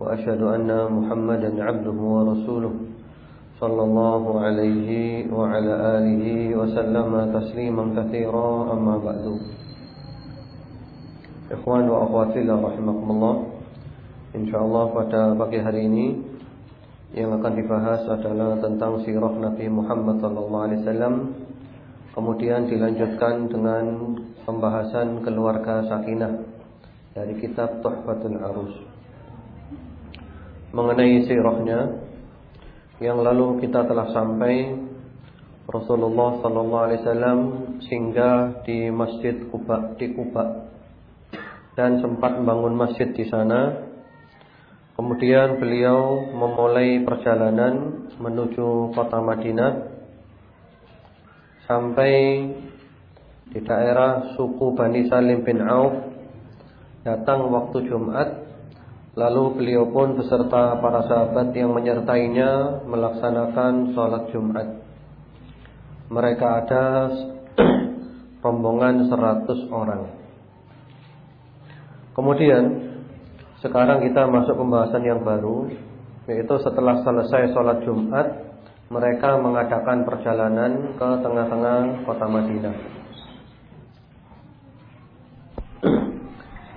وأشهد أن محمدا عبده ورسوله صلى الله عليه وعلى آله وسلم تسليما كثيرا أما بعد Ikhwan wa akhwatillah rahimakumullah InsyaAllah pada pagi hari ini Yang akan dibahas adalah tentang sirah Nabi Muhammad SAW Kemudian dilanjutkan dengan pembahasan keluarga sakinah Dari kitab Tuhfatul Arus Mengenai sirahnya Yang lalu kita telah sampai. Rasulullah SAW singgah di Masjid Kuba di Kuba dan sempat membangun masjid di sana. Kemudian beliau memulai perjalanan menuju kota Madinah. Sampai di daerah suku Bani Salim bin Auf. Datang waktu Jumat lalu beliau pun beserta para sahabat yang menyertainya melaksanakan sholat Jumat mereka ada rombongan 100 orang Kemudian sekarang kita masuk pembahasan yang baru yaitu setelah selesai sholat Jumat mereka mengadakan perjalanan ke tengah-tengah kota Madinah.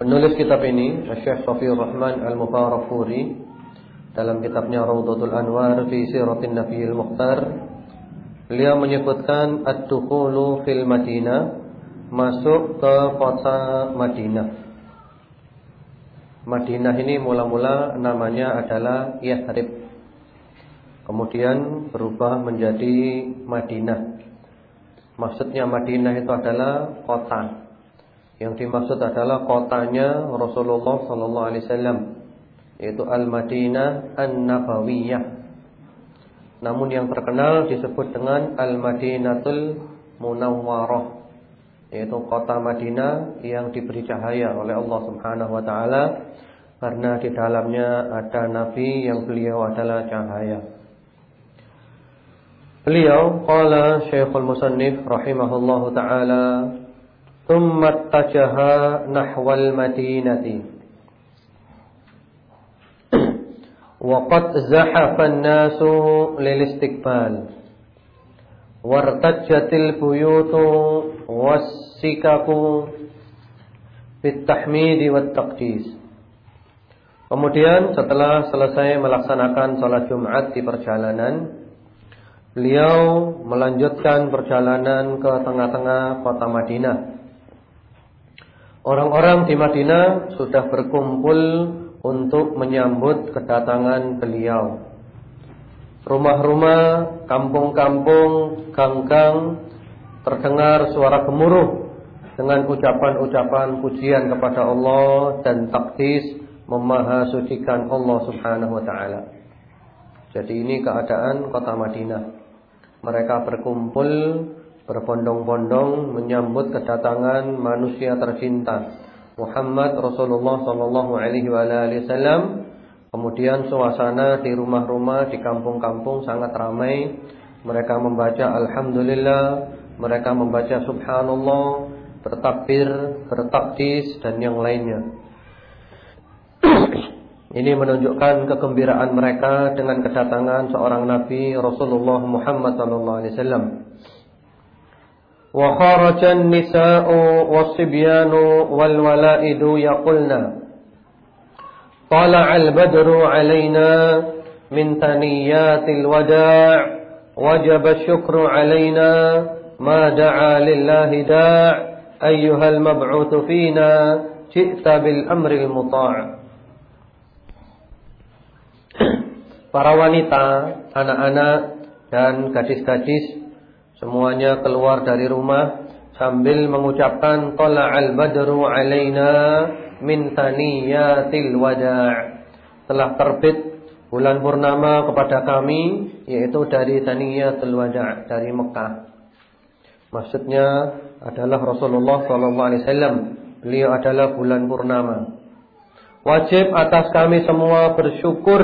Penulis kitab ini Syekh Safiyur Rahman Al-Mubarakfuri dalam kitabnya Raudhatul Anwar fi Siratin Nabiyil Mukhtar beliau menyebutkan ad-dukhulu fil Madinah masuk ke kota Madinah. Madinah ini mula-mula namanya adalah Yathrib. Kemudian berubah menjadi Madinah. Maksudnya Madinah itu adalah kota. Yang dimaksud adalah kotanya Rasulullah sallallahu alaihi wasallam, yaitu Al-Madinah An-Nabawiyah. Namun yang terkenal disebut dengan Al-Madinatul Munawwarah yaitu kota Madinah yang diberi cahaya oleh Allah Subhanahu wa taala karena di dalamnya ada nabi yang beliau adalah cahaya. Beliau qala Syekhul Musannif rahimahullahu taala madinati wa qad zahafa an-nasu lil istiqbal wartajjatil buyutu was-sikaku bitahmidi wat taqdis. Kemudian setelah selesai melaksanakan sholat Jumat di perjalanan, beliau melanjutkan perjalanan ke tengah-tengah kota Madinah. Orang-orang di Madinah sudah berkumpul untuk menyambut kedatangan beliau. Rumah-rumah, kampung-kampung, gang-gang terdengar suara gemuruh dengan ucapan-ucapan pujian kepada Allah dan takdis memahasucikan Allah Subhanahu wa taala. Jadi ini keadaan kota Madinah. Mereka berkumpul berbondong-bondong menyambut kedatangan manusia tercinta Muhammad Rasulullah sallallahu alaihi wasallam Kemudian suasana di rumah-rumah, di kampung-kampung sangat ramai. Mereka membaca Alhamdulillah, mereka membaca Subhanallah, bertakbir, bertakdis, dan yang lainnya. Ini menunjukkan kegembiraan mereka dengan kedatangan seorang Nabi Rasulullah Muhammad SAW. Nisa'u was-sibyanu wal wala'idu yaqulna طلع البدر علينا من ثنيات الوداع وجب الشكر علينا ما دعا لله داع أيها المبعوث فينا جئت بالأمر المطاع. Para wanita, anak-anak dan gadis-gadis semuanya keluar dari rumah sambil mengucapkan tala'al badru alaina min taniyatil wada' telah terbit bulan purnama kepada kami yaitu dari Taniyatul Wada' dari Mekah. Maksudnya adalah Rasulullah sallallahu alaihi wasallam. Beliau adalah bulan purnama. Wajib atas kami semua bersyukur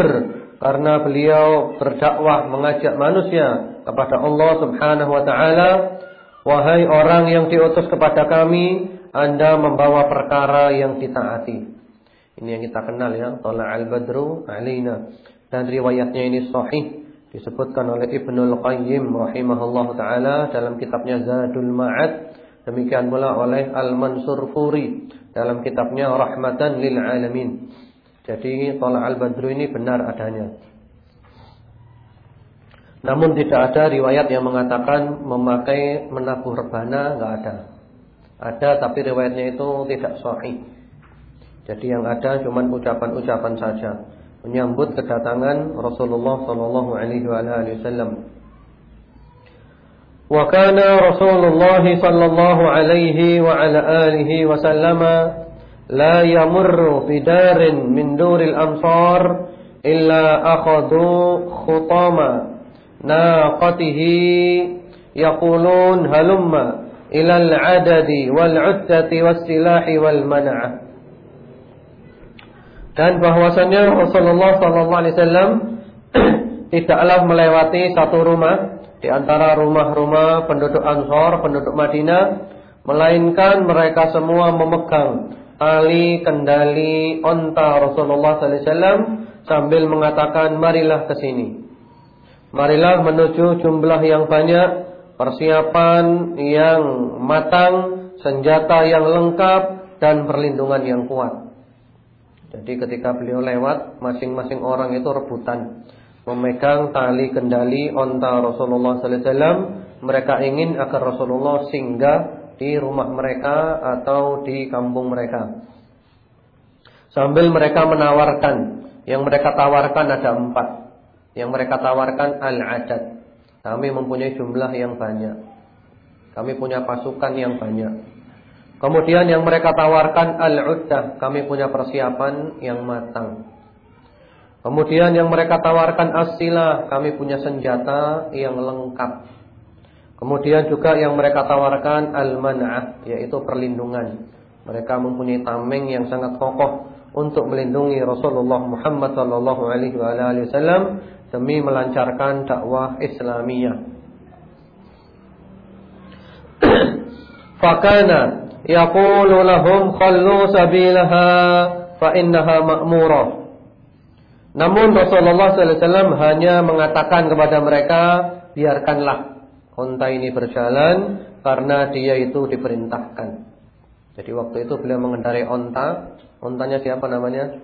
karena beliau berdakwah mengajak manusia kepada Allah Subhanahu wa taala. Wahai orang yang diutus kepada kami, Anda membawa perkara yang ditaati. Ini yang kita kenal ya, Tala al-Badru alaina. Dan riwayatnya ini sahih disebutkan oleh Ibnul Qayyim rahimahullah taala dalam kitabnya Zadul Ma'ad. Demikian pula oleh Al-Mansur Furi dalam kitabnya Rahmatan lil Alamin. Jadi Tala al-Badru ini benar adanya. Namun tidak ada riwayat yang mengatakan memakai menabuh rebana, enggak ada. Ada tapi riwayatnya itu tidak sahih. Jadi yang ada cuma ucapan-ucapan saja menyambut kedatangan Rasulullah sallallahu alaihi wasallam. Wa kana Rasulullah sallallahu alaihi wa ala alihi wasallam la yamurru fi darin min duril amsar illa akhadhu khutama naqatihi yaqulun halumma ila al-adadi wal-uddati was-silahi wal-man'ah dan bahwasanya Rasulullah SAW tidaklah melewati satu rumah di antara rumah-rumah penduduk Ansor, penduduk Madinah, melainkan mereka semua memegang tali kendali onta Rasulullah SAW sambil mengatakan marilah ke sini. Marilah menuju jumlah yang banyak, persiapan yang matang, senjata yang lengkap dan perlindungan yang kuat. Jadi ketika beliau lewat, masing-masing orang itu rebutan memegang tali kendali onta Rasulullah wasallam. Mereka ingin agar Rasulullah singgah di rumah mereka atau di kampung mereka. Sambil mereka menawarkan, yang mereka tawarkan ada empat. Yang mereka tawarkan al-adad. Kami mempunyai jumlah yang banyak. Kami punya pasukan yang banyak. Kemudian yang mereka tawarkan al-uddah, kami punya persiapan yang matang. Kemudian yang mereka tawarkan as-silah, kami punya senjata yang lengkap. Kemudian juga yang mereka tawarkan al-man'ah, yaitu perlindungan. Mereka mempunyai tameng yang sangat kokoh untuk melindungi Rasulullah Muhammad sallallahu alaihi wasallam demi melancarkan dakwah Islamiyah. Fakana yaqulu lahum khallu sabilaha fa innaha ma'murah. Namun Rasulullah wasallam hanya mengatakan kepada mereka, biarkanlah unta ini berjalan karena dia itu diperintahkan. Jadi waktu itu beliau mengendarai unta, untanya siapa namanya?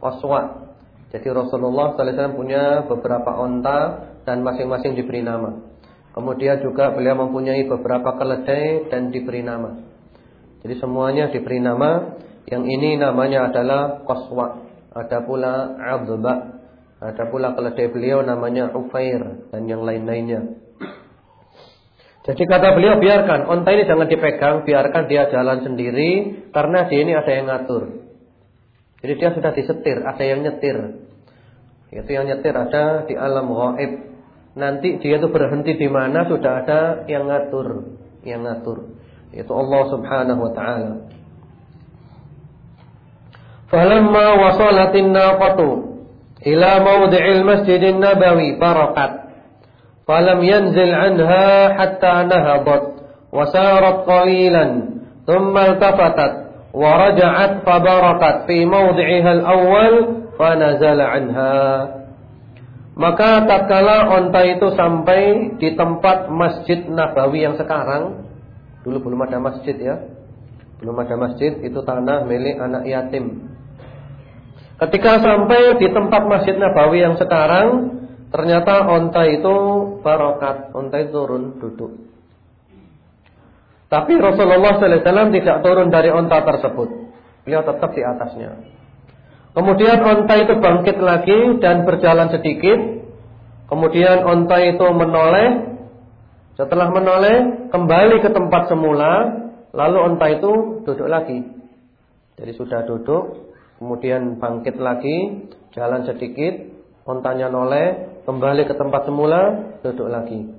Qaswa. Jadi Rasulullah wasallam punya beberapa unta dan masing-masing diberi nama. Kemudian juga beliau mempunyai beberapa keledai dan diberi nama. Jadi semuanya diberi nama. Yang ini namanya adalah Qaswa. Ada pula Abba. Ada pula keledai beliau namanya Ufair dan yang lain-lainnya. Jadi kata beliau biarkan onta ini jangan dipegang, biarkan dia jalan sendiri karena di ini ada yang ngatur. Jadi dia sudah disetir, ada yang nyetir. Itu yang nyetir ada di alam gaib. Nanti dia itu berhenti di mana sudah ada yang ngatur, yang ngatur yaitu Allah Subhanahu wa taala. Falamma wasalatin naqatu ila mawdi'il Masjidin Nabawi barakat. Falam yanzil anha hatta nahadat wa sarat qalilan thumma iltafatat fabarakat fi mawdi'iha al-awwal fa nazala anha. Maka tatkala onta itu sampai di tempat Masjid Nabawi yang sekarang Dulu belum ada masjid ya. Belum ada masjid, itu tanah milik anak yatim. Ketika sampai di tempat Masjid Nabawi yang sekarang, ternyata onta itu barokat, onta itu turun duduk. Tapi Rasulullah SAW tidak turun dari onta tersebut. Beliau tetap di atasnya. Kemudian onta itu bangkit lagi dan berjalan sedikit. Kemudian onta itu menoleh setelah menoleh kembali ke tempat semula, lalu onta itu duduk lagi. Jadi sudah duduk, Kemudian bangkit lagi, jalan sedikit, ontanya noleh, kembali ke tempat semula, duduk lagi.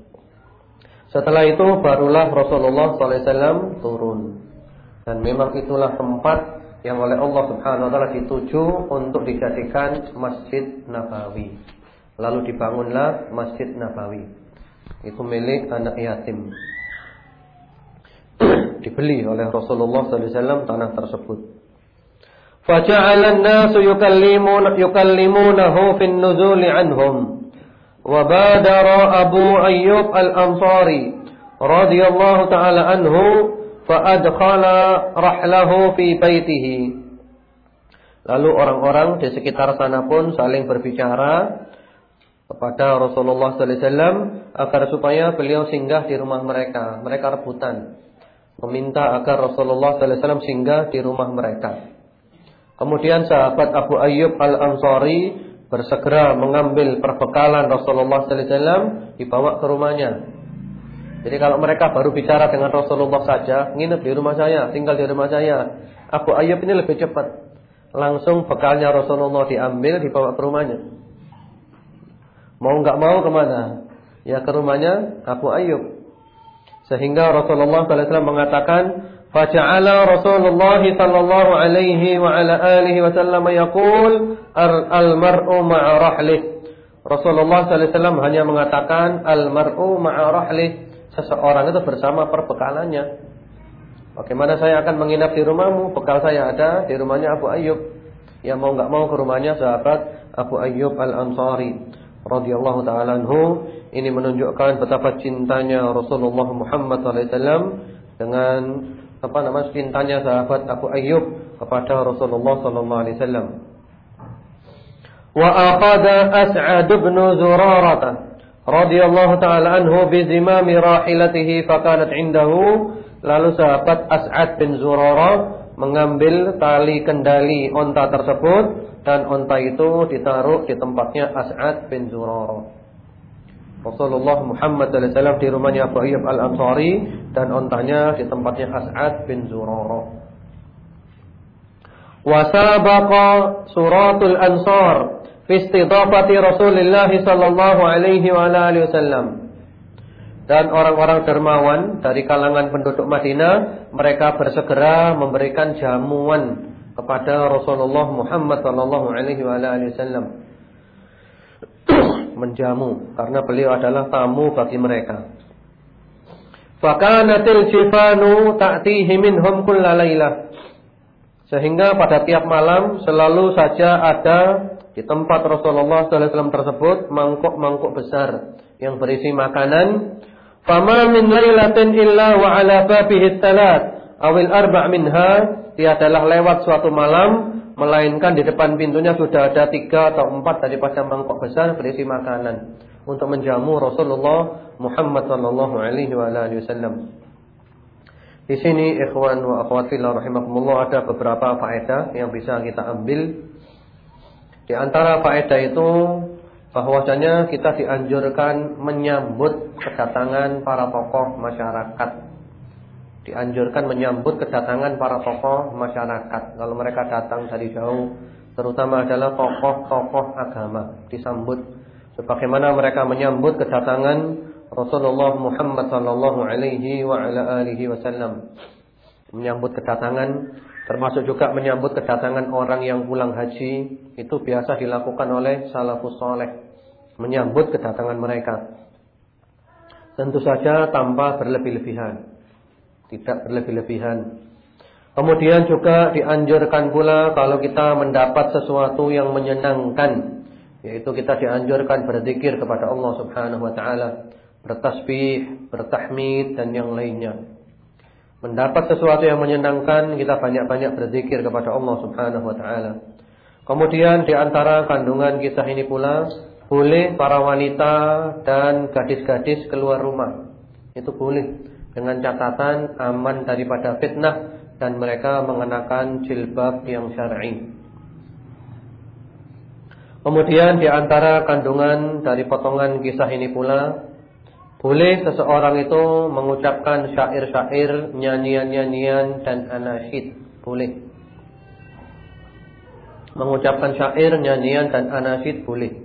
Setelah itu barulah Rasulullah SAW turun. Dan memang itulah tempat yang oleh Allah Subhanahu wa taala dituju untuk dijadikan Masjid Nabawi. Lalu dibangunlah Masjid Nabawi. Itu milik anak yatim. Dibeli oleh Rasulullah SAW tanah tersebut. Faja'alan nasu yukallimuna yukallimunahu fin nuzuli anhum. وبادر أبو أيوب الأنصاري رضي الله تعالى عنه فأدخل رحله في بيته Lalu orang-orang di sekitar sana pun saling berbicara kepada Rasulullah SAW agar supaya beliau singgah di rumah mereka. Mereka rebutan meminta agar Rasulullah SAW singgah di rumah mereka. Kemudian sahabat Abu Ayyub Al-Ansari bersegera mengambil perbekalan Rasulullah sallallahu alaihi wasallam dibawa ke rumahnya. Jadi kalau mereka baru bicara dengan Rasulullah saja, nginep di rumah saya, tinggal di rumah saya. Abu Ayyub ini lebih cepat. Langsung bekalnya Rasulullah diambil, dibawa ke rumahnya. Mau nggak mau ke mana? Ya ke rumahnya Abu Ayyub. Sehingga Rasulullah wasallam mengatakan, فجعل رسول الله صلى الله عليه وعلى آله وسلم يقول المرء مع رحله Rasulullah SAW hanya mengatakan Al-mar'u ma'arahlih Seseorang itu bersama perbekalannya Bagaimana saya akan menginap di rumahmu Bekal saya ada di rumahnya Abu Ayyub Yang mau nggak mau ke rumahnya sahabat Abu Ayyub Al-Ansari radhiyallahu taala anhu ini menunjukkan betapa cintanya Rasulullah Muhammad SAW dengan apa nama cintanya sahabat Abu Ayyub kepada Rasulullah sallallahu alaihi wasallam. Wa aqada As'ad bin Zurarah radhiyallahu taala anhu bi zimami rahilatihi fakanat indahu lalu sahabat As'ad bin Zurarah mengambil tali kendali onta tersebut dan onta itu ditaruh di tempatnya As'ad bin Zurarah. Rasulullah Muhammad SAW di rumahnya Abu Al-Ansari dan ontanya di tempatnya As'ad bin Zurara. Wasabaqa suratul ansar fi istidafati Rasulullah sallallahu alaihi wa alihi wasallam. Dan orang-orang dermawan dari kalangan penduduk Madinah mereka bersegera memberikan jamuan kepada Rasulullah Muhammad sallallahu alaihi wa alihi wasallam menjamu karena beliau adalah tamu bagi mereka. Fakanatil jifanu ta'tihi minhum kullalailah. Sehingga pada tiap malam selalu saja ada di tempat Rasulullah SAW tersebut mangkuk-mangkuk besar yang berisi makanan. Fama min lailatin illa wa ala babihi talat awil arba' minha tiadalah lewat suatu malam Melainkan di depan pintunya sudah ada tiga atau empat daripada mangkok besar berisi makanan untuk menjamu Rasulullah Muhammad sallallahu alaihi wasallam. Di sini ikhwan wa akhwat fillah rahimakumullah ada beberapa faedah yang bisa kita ambil. Di antara faedah itu bahwasanya kita dianjurkan menyambut kedatangan para tokoh masyarakat dianjurkan menyambut kedatangan para tokoh masyarakat. Kalau mereka datang dari jauh, terutama adalah tokoh-tokoh agama, disambut sebagaimana mereka menyambut kedatangan Rasulullah Muhammad sallallahu alaihi wasallam. Menyambut kedatangan termasuk juga menyambut kedatangan orang yang pulang haji itu biasa dilakukan oleh salafus saleh. Menyambut kedatangan mereka. Tentu saja tanpa berlebih-lebihan tidak berlebih-lebihan. Kemudian juga dianjurkan pula kalau kita mendapat sesuatu yang menyenangkan, yaitu kita dianjurkan berzikir kepada Allah Subhanahu wa taala, bertasbih, bertahmid dan yang lainnya. Mendapat sesuatu yang menyenangkan, kita banyak-banyak berzikir kepada Allah Subhanahu wa taala. Kemudian di antara kandungan kisah ini pula boleh para wanita dan gadis-gadis keluar rumah. Itu boleh dengan catatan aman daripada fitnah dan mereka mengenakan jilbab yang syar'i. Kemudian di antara kandungan dari potongan kisah ini pula boleh seseorang itu mengucapkan syair-syair, nyanyian-nyanyian dan anasyid, boleh. mengucapkan syair, nyanyian dan anasid boleh.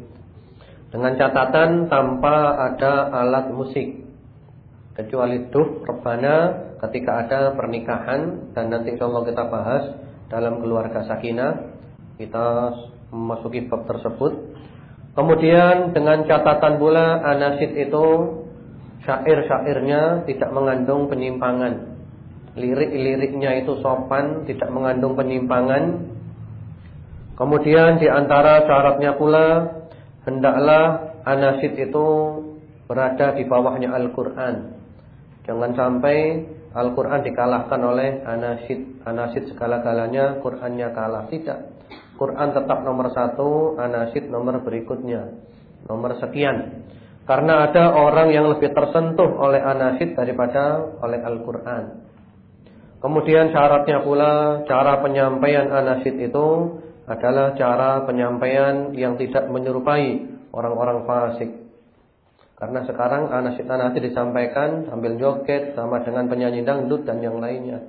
Dengan catatan tanpa ada alat musik. Kecuali duf, rebana ketika ada pernikahan dan nanti insyaallah kita bahas dalam keluarga sakinah. Kita memasuki bab tersebut. Kemudian dengan catatan pula anasid itu syair-syairnya tidak mengandung penyimpangan. Lirik-liriknya itu sopan, tidak mengandung penyimpangan. Kemudian di antara syaratnya pula hendaklah anasid itu berada di bawahnya Al-Qur'an. Jangan sampai Al-Qur'an dikalahkan oleh anasid. Anasid segala-galanya, Qur'annya kalah. Tidak. Quran tetap nomor satu, anasid nomor berikutnya. Nomor sekian. Karena ada orang yang lebih tersentuh oleh anasid daripada oleh Al-Quran. Kemudian syaratnya pula cara penyampaian anasid itu adalah cara penyampaian yang tidak menyerupai orang-orang fasik. Karena sekarang anasid-anasid disampaikan sambil joget sama dengan penyanyi dangdut dan yang lainnya.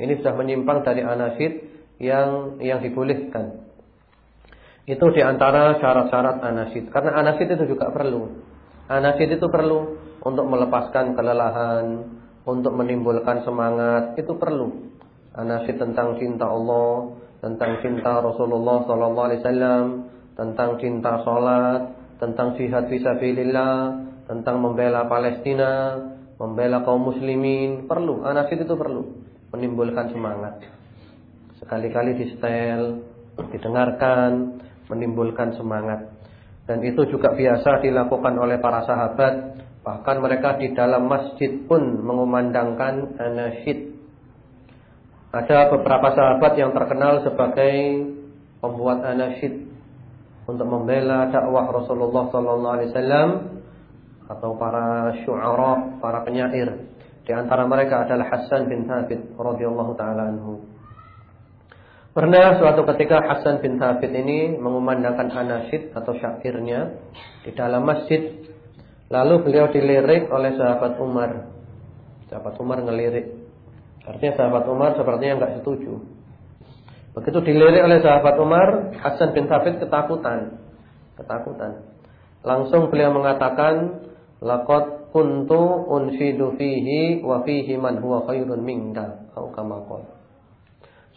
Ini sudah menyimpang dari anasid yang yang dibolehkan. Itu di antara syarat-syarat anasid. Karena anasid itu juga perlu. Anasid itu perlu untuk melepaskan kelelahan, untuk menimbulkan semangat, itu perlu. Anasid tentang cinta Allah, tentang cinta Rasulullah wasallam, tentang cinta salat, tentang jihad fisabilillah, tentang membela Palestina, membela kaum muslimin, perlu. Anasid itu perlu menimbulkan semangat. Sekali-kali di setel, didengarkan, menimbulkan semangat. Dan itu juga biasa dilakukan oleh para sahabat, bahkan mereka di dalam masjid pun mengumandangkan anasyid ada beberapa sahabat yang terkenal sebagai pembuat anasyid untuk membela dakwah Rasulullah sallallahu alaihi wasallam atau para syu'ara, para penyair. Di antara mereka adalah Hasan bin Thabit radhiyallahu taala anhu. Pernah suatu ketika Hasan bin Thabit ini mengumandangkan anasyid atau syairnya di dalam masjid. Lalu beliau dilirik oleh sahabat Umar. Sahabat Umar ngelirik Artinya sahabat Umar sepertinya enggak setuju. Begitu dilirik oleh sahabat Umar, Hasan bin Thabit ketakutan. Ketakutan. Langsung beliau mengatakan, "Laqad kuntu unshidu fihi wa fihi man huwa khairun minka." Atau kama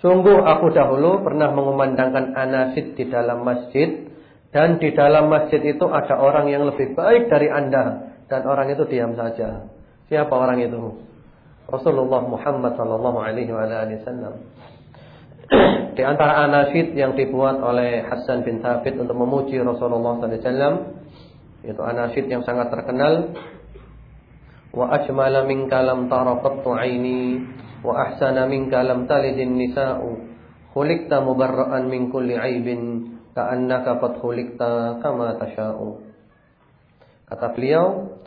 Sungguh aku dahulu pernah mengumandangkan anasid di dalam masjid dan di dalam masjid itu ada orang yang lebih baik dari Anda dan orang itu diam saja. Siapa orang itu? Rasulullah Muhammad sallallahu alaihi wasallam. Di antara anasyid yang dibuat oleh Hasan bin Thabit untuk memuji Rasulullah wasallam itu anasyid yang sangat terkenal. Wa ajmala minka lam tara qattu aini wa ahsana minka lam talidin nisa'u khuliqta mubarra'an min kulli aibin ka'annaka qad khuliqta kama tasha'u. Kata beliau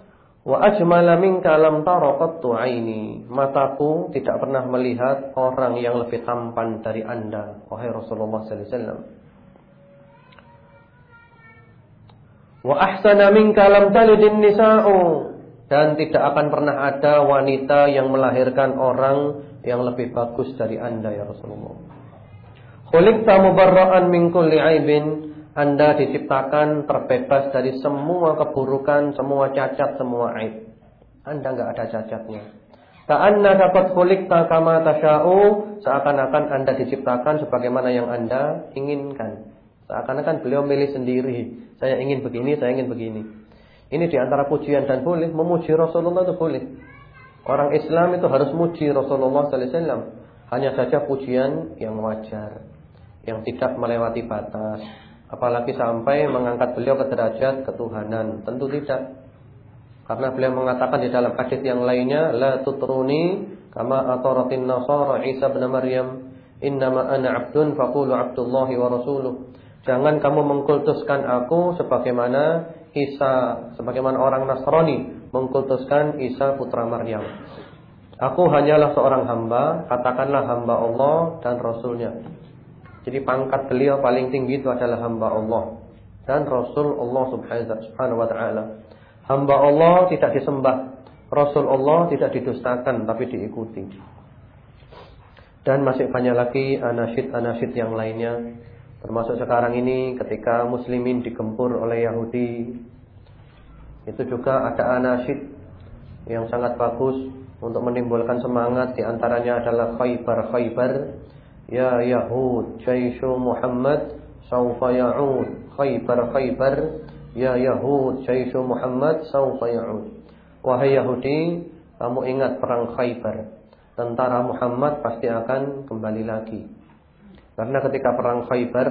Wa ajmala minka lam tara qattu aini. Mataku tidak pernah melihat orang yang lebih tampan dari Anda, wahai Rasulullah sallallahu alaihi wasallam. Wa ahsana minka lam talidin nisa'u. Dan tidak akan pernah ada wanita yang melahirkan orang yang lebih bagus dari Anda ya Rasulullah. Khuliqta mubarra'an min kulli aibin anda diciptakan terbebas dari semua keburukan, semua cacat, semua aib. Anda enggak ada cacatnya. Ka'anna dapat khuliqta kama tasya'u, seakan-akan Anda diciptakan sebagaimana yang Anda inginkan. Seakan-akan beliau milih sendiri. Saya ingin begini, saya ingin begini. Ini di antara pujian dan boleh memuji Rasulullah itu boleh. Orang Islam itu harus muji Rasulullah wasallam. Hanya saja pujian yang wajar, yang tidak melewati batas. Apalagi sampai mengangkat beliau ke derajat ketuhanan. Tentu tidak. Karena beliau mengatakan di dalam hadis yang lainnya, la tutruni kama ataratin nasara Isa bin Maryam, innama ana 'abdun faqulu 'abdullahi wa rasuluh. Jangan kamu mengkultuskan aku sebagaimana Isa, sebagaimana orang Nasrani mengkultuskan Isa putra Maryam. Aku hanyalah seorang hamba, katakanlah hamba Allah dan Rasulnya. Jadi pangkat beliau paling tinggi itu adalah hamba Allah dan Rasul Allah Subhanahu wa taala. Hamba Allah tidak disembah, Rasul Allah tidak didustakan tapi diikuti. Dan masih banyak lagi anasyid-anasyid yang lainnya. Termasuk sekarang ini ketika muslimin digempur oleh Yahudi Itu juga ada anasid yang sangat bagus Untuk menimbulkan semangat Di antaranya adalah khaybar khaybar Ya Yahud Jaishu Muhammad Saufa ya'ud. Khaybar khaybar. Ya Yahud Jaishu Muhammad Saufa ya'ud. Wahai Yahudi Kamu ingat perang khaybar. Tentara Muhammad pasti akan kembali lagi. Karena ketika perang Khaybar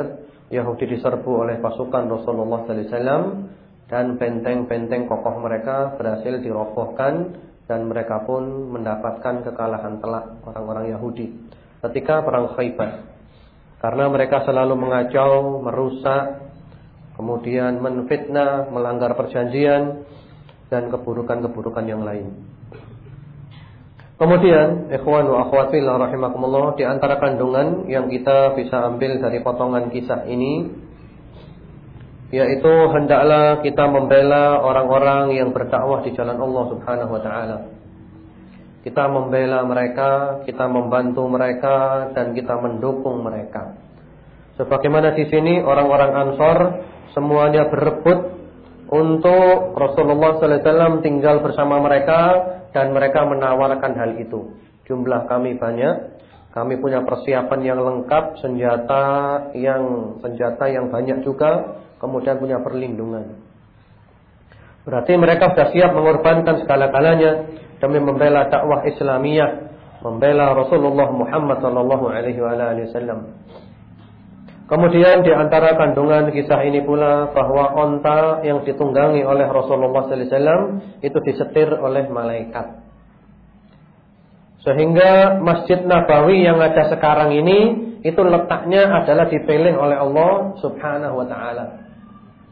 Yahudi diserbu oleh pasukan Rasulullah SAW dan benteng-benteng kokoh mereka berhasil dirobohkan dan mereka pun mendapatkan kekalahan telak orang-orang Yahudi ketika perang Khaybar. Karena mereka selalu mengacau, merusak, kemudian menfitnah, melanggar perjanjian dan keburukan-keburukan yang lain. Kemudian, ikhwan wa akhwat fillah rahimakumullah, di antara kandungan yang kita bisa ambil dari potongan kisah ini yaitu hendaklah kita membela orang-orang yang berdakwah di jalan Allah Subhanahu wa taala. Kita membela mereka, kita membantu mereka dan kita mendukung mereka. Sebagaimana di sini orang-orang Ansor semuanya berebut untuk Rasulullah wasallam tinggal bersama mereka dan mereka menawarkan hal itu. Jumlah kami banyak, kami punya persiapan yang lengkap, senjata yang senjata yang banyak juga, kemudian punya perlindungan. Berarti mereka sudah siap mengorbankan segala-galanya demi membela dakwah Islamiyah, membela Rasulullah Muhammad sallallahu alaihi wasallam. Kemudian di antara kandungan kisah ini pula bahwa onta yang ditunggangi oleh Rasulullah sallallahu alaihi wasallam itu disetir oleh malaikat. Sehingga Masjid Nabawi yang ada sekarang ini itu letaknya adalah dipilih oleh Allah Subhanahu wa taala.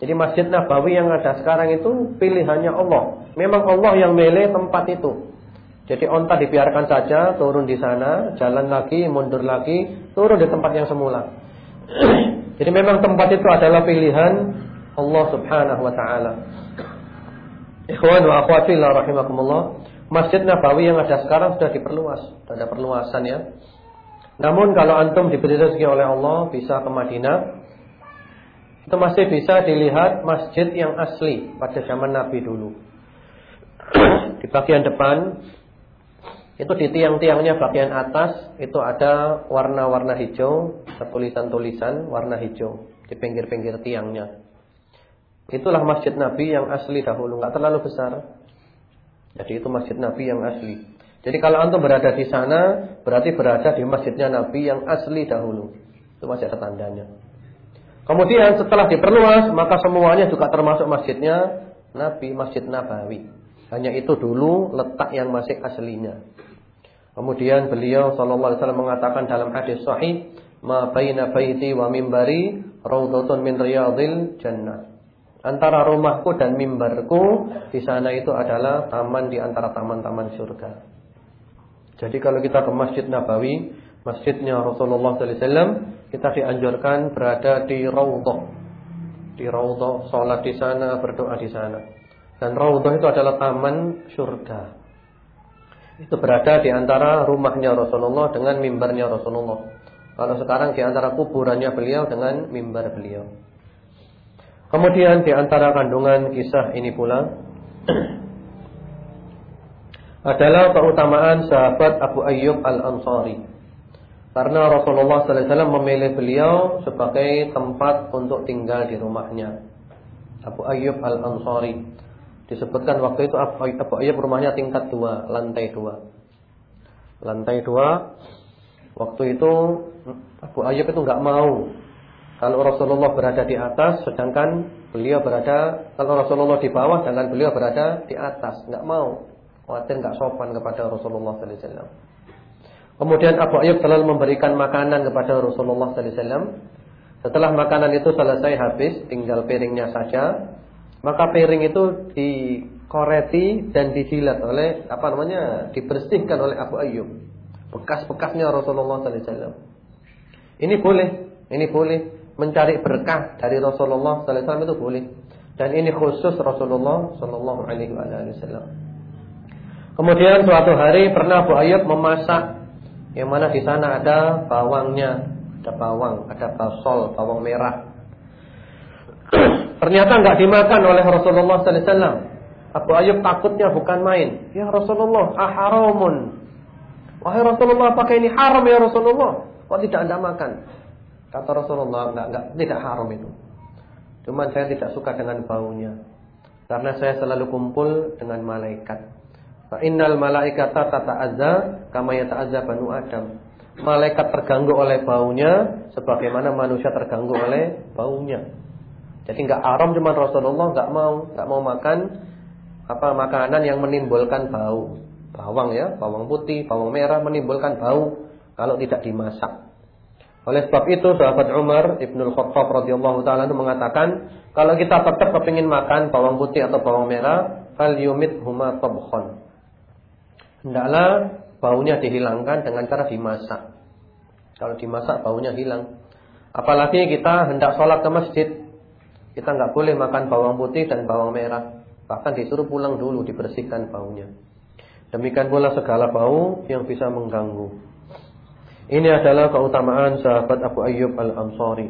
Jadi Masjid Nabawi yang ada sekarang itu pilihannya Allah. Memang Allah yang milih tempat itu. Jadi onta dibiarkan saja turun di sana, jalan lagi, mundur lagi, turun di tempat yang semula. Jadi memang tempat itu adalah pilihan Allah Subhanahu wa taala. Ikhwan wa akhwati la rahimakumullah. Masjid Nabawi yang ada sekarang sudah diperluas, sudah ada perluasan ya. Namun kalau antum diberi rezeki oleh Allah bisa ke Madinah, itu masih bisa dilihat masjid yang asli pada zaman Nabi dulu. Di bagian depan itu di tiang-tiangnya bagian atas itu ada warna-warna hijau, tulisan-tulisan warna hijau di pinggir-pinggir tiangnya. Itulah masjid Nabi yang asli dahulu, nggak terlalu besar. Jadi itu masjid Nabi yang asli. Jadi kalau antum berada di sana, berarti berada di masjidnya Nabi yang asli dahulu. Itu masih ada tandanya. Kemudian setelah diperluas, maka semuanya juga termasuk masjidnya Nabi, Masjid Nabawi. Hanya itu dulu letak yang masih aslinya. Kemudian beliau sallallahu alaihi wasallam mengatakan dalam hadis sahih, "Ma baina baiti wa mimbari raudhatun min riyadil jannah." Antara rumahku dan mimbarku di sana itu adalah taman di antara taman-taman surga. Jadi kalau kita ke Masjid Nabawi, masjidnya Rasulullah sallallahu alaihi wasallam, kita dianjurkan berada di raudhah. Di raudhah, salat di sana, berdoa di sana. Dan raudhah itu adalah taman surga. Itu berada di antara rumahnya Rasulullah dengan mimbarnya Rasulullah. Kalau sekarang di antara kuburannya beliau dengan mimbar beliau. Kemudian di antara kandungan kisah ini pula adalah keutamaan sahabat Abu Ayyub Al-Ansari. Karena Rasulullah wasallam memilih beliau sebagai tempat untuk tinggal di rumahnya. Abu Ayyub Al-Ansari. Disebutkan waktu itu Abu Ayyub rumahnya tingkat dua, lantai dua. Lantai dua. Waktu itu Abu Ayyub itu nggak mau kalau Rasulullah berada di atas, sedangkan beliau berada kalau Rasulullah di bawah, sedangkan beliau berada di atas, nggak mau. Khawatir nggak sopan kepada Rasulullah wasallam. Kemudian Abu Ayyub selalu memberikan makanan kepada Rasulullah sallallahu alaihi wasallam. Setelah makanan itu selesai habis, tinggal piringnya saja. Maka piring itu dikoreti dan dijilat oleh apa namanya? dibersihkan oleh Abu Ayyub. Bekas-bekasnya Rasulullah sallallahu alaihi wasallam. Ini boleh, ini boleh mencari berkah dari Rasulullah sallallahu alaihi wasallam itu boleh. Dan ini khusus Rasulullah sallallahu alaihi wasallam. Kemudian suatu hari pernah Abu Ayyub memasak yang mana di sana ada bawangnya. ada bawang, ada basol, bawang merah. Ternyata nggak dimakan oleh Rasulullah sallallahu alaihi wasallam. Abu Ayyub takutnya bukan main. Ya Rasulullah, aharamun. Wahai Rasulullah, apakah ini haram ya Rasulullah? Kok tidak Anda makan? Kata Rasulullah, enggak, enggak, tidak haram itu. Cuman saya tidak suka dengan baunya. Karena saya selalu kumpul dengan malaikat. Fa innal malaikata tata'azza kama yata'azza banu Adam. Malaikat terganggu oleh baunya sebagaimana manusia terganggu oleh baunya. Jadi enggak haram cuma Rasulullah enggak mau, enggak mau makan apa makanan yang menimbulkan bau. Bawang ya, bawang putih, bawang merah menimbulkan bau kalau tidak dimasak. Oleh sebab itu sahabat Umar Ibnul Khattab radhiyallahu taala mengatakan, kalau kita tetap kepingin makan bawang putih atau bawang merah, fal yumit huma tabkhan. Hendaklah baunya dihilangkan dengan cara dimasak. Kalau dimasak baunya hilang. Apalagi kita hendak sholat ke masjid, kita nggak boleh makan bawang putih dan bawang merah. Bahkan disuruh pulang dulu dibersihkan baunya. Demikian pula segala bau yang bisa mengganggu. Ini adalah keutamaan sahabat Abu Ayyub Al-Ansari.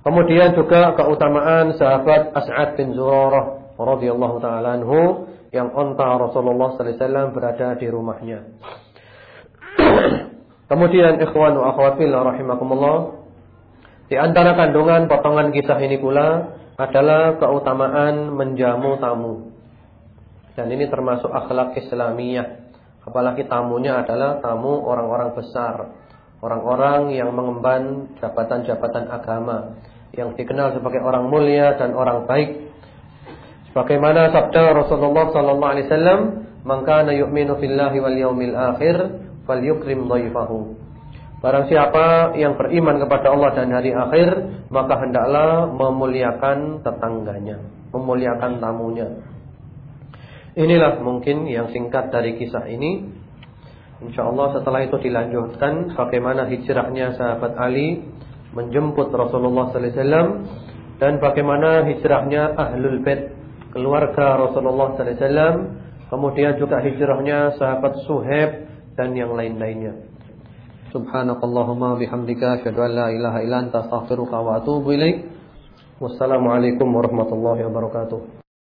Kemudian juga keutamaan sahabat As'ad bin Zurarah radhiyallahu taala anhu yang onta Rasulullah sallallahu alaihi wasallam berada di rumahnya. Kemudian ikhwan wa akhwat rahimakumullah di antara kandungan potongan kisah ini pula adalah keutamaan menjamu tamu. Dan ini termasuk akhlak Islamiyah. Apalagi tamunya adalah tamu orang-orang besar orang-orang yang mengemban jabatan-jabatan agama yang dikenal sebagai orang mulia dan orang baik. Sebagaimana sabda Rasulullah sallallahu alaihi wasallam, "Man kana yu'minu billahi wal yawmil akhir falyukrim dhaifahu." Barang siapa yang beriman kepada Allah dan hari akhir, maka hendaklah memuliakan tetangganya, memuliakan tamunya. Inilah mungkin yang singkat dari kisah ini. InsyaAllah setelah itu dilanjutkan bagaimana hijrahnya sahabat Ali menjemput Rasulullah Sallallahu Alaihi Wasallam dan bagaimana hijrahnya ahlul bait keluarga Rasulullah Wasallam, kemudian juga hijrahnya sahabat Suhaib dan yang lain-lainnya. Subhanakallahumma bihamdika asyhadu an la ilaha illa anta astaghfiruka wa atubu ilaik. Wassalamualaikum warahmatullahi wabarakatuh.